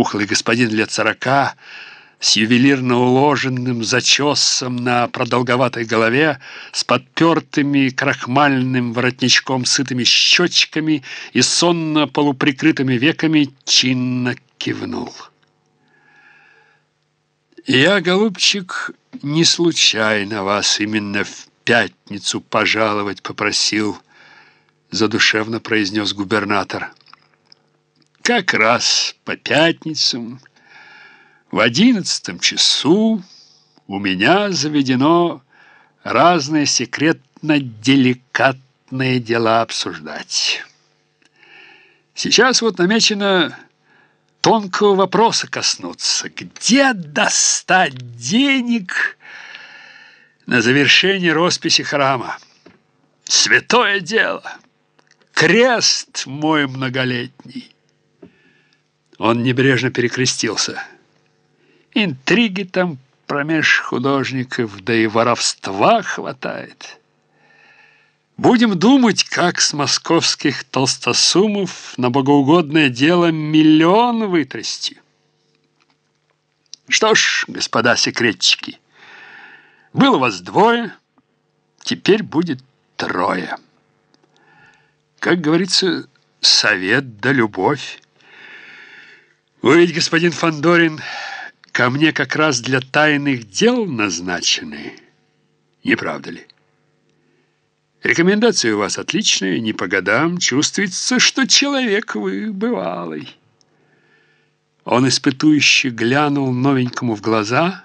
Пухлый господин лет сорока с ювелирно уложенным зачесом на продолговатой голове, с подпертыми крахмальным воротничком, сытыми щечками и сонно полуприкрытыми веками чинно кивнул. «Я, голубчик, не случайно вас именно в пятницу пожаловать попросил», задушевно произнес губернатор. «Как раз по пятницам». В одиннадцатом часу у меня заведено разные секретно-деликатные дела обсуждать. Сейчас вот намечено тонкого вопроса коснуться. Где достать денег на завершение росписи храма? Святое дело! Крест мой многолетний! Он небрежно перекрестился – Интриги там промеж художников, да и воровства хватает. Будем думать, как с московских толстосумов на богоугодное дело миллион вытрясти. Что ж, господа секретчики, было вас двое, теперь будет трое. Как говорится, совет да любовь. Вы ведь, господин Фандорин, ко мне как раз для тайных дел назначены. Не правда ли? Рекомендации у вас отличные, не по годам. Чувствуется, что человек вы бывалый. Он испытующе глянул новенькому в глаза,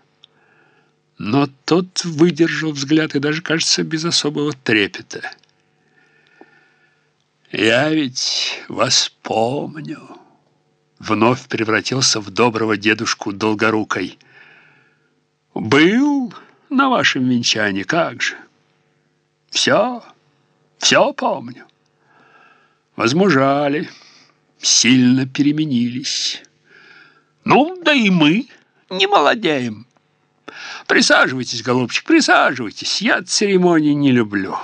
но тот выдержал взгляд и даже, кажется, без особого трепета. «Я ведь вас помню» вновь превратился в доброго дедушку Долгорукой. «Был на вашем венчании, как же? Все, все помню. Возмужали, сильно переменились. Ну, да и мы не молодеем. Присаживайтесь, голубчик, присаживайтесь, я церемонии не люблю».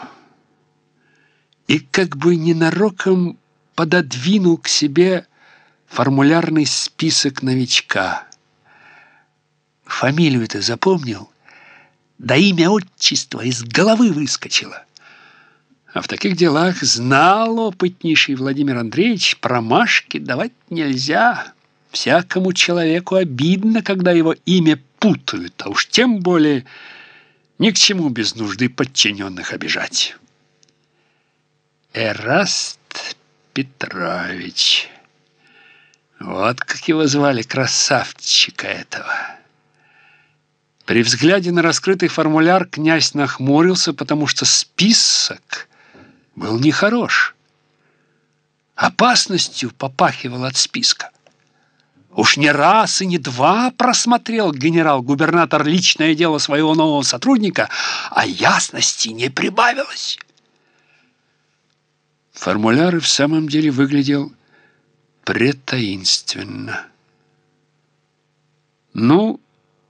И как бы ненароком пододвинул к себе формулярный список новичка. Фамилию ты запомнил? Да имя отчества из головы выскочило. А в таких делах знал опытнейший Владимир Андреевич, промашки давать нельзя. Всякому человеку обидно, когда его имя путают, а уж тем более ни к чему без нужды подчиненных обижать. Эраст Петрович... Вот как его звали, красавчика этого. При взгляде на раскрытый формуляр князь нахмурился, потому что список был нехорош. Опасностью попахивал от списка. Уж не раз и не два просмотрел генерал-губернатор личное дело своего нового сотрудника, а ясности не прибавилось. Формуляр в самом деле выглядел претаинственно. Ну,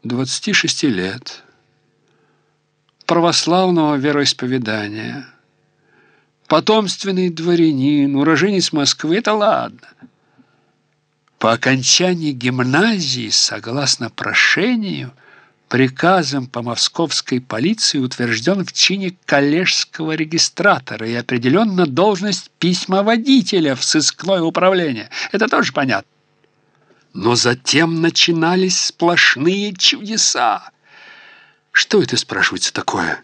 26 лет, православного вероисповедания, потомственный дворянин, уроженец Москвы, это ладно. По окончании гимназии, согласно прошению, приказом по московской полиции утвержден в чине коллежского регистратора и определен на должность письмоводителя в сыскное управление. Это тоже понятно. Но затем начинались сплошные чудеса. Что это, спрашивается, такое?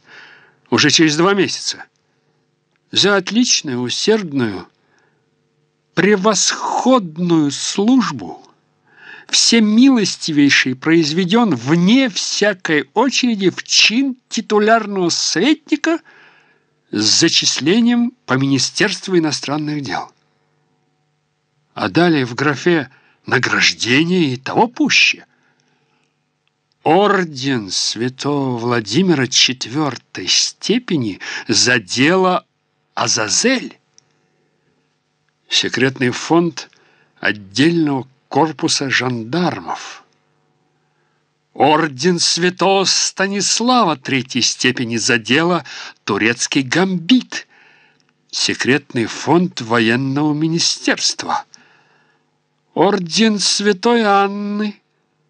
Уже через два месяца. За отличную, усердную, превосходную службу всемилостивейший произведен вне всякой очереди в чин титулярного советника с зачислением по Министерству иностранных дел. А далее в графе «Награждение» и того пуще. Орден святого Владимира четвертой степени за дело Азазель. Секретный фонд отдельного корпуса жандармов. Орден святого Станислава третьей степени за дело «Турецкий гамбит», секретный фонд военного министерства. Орден Святой Анны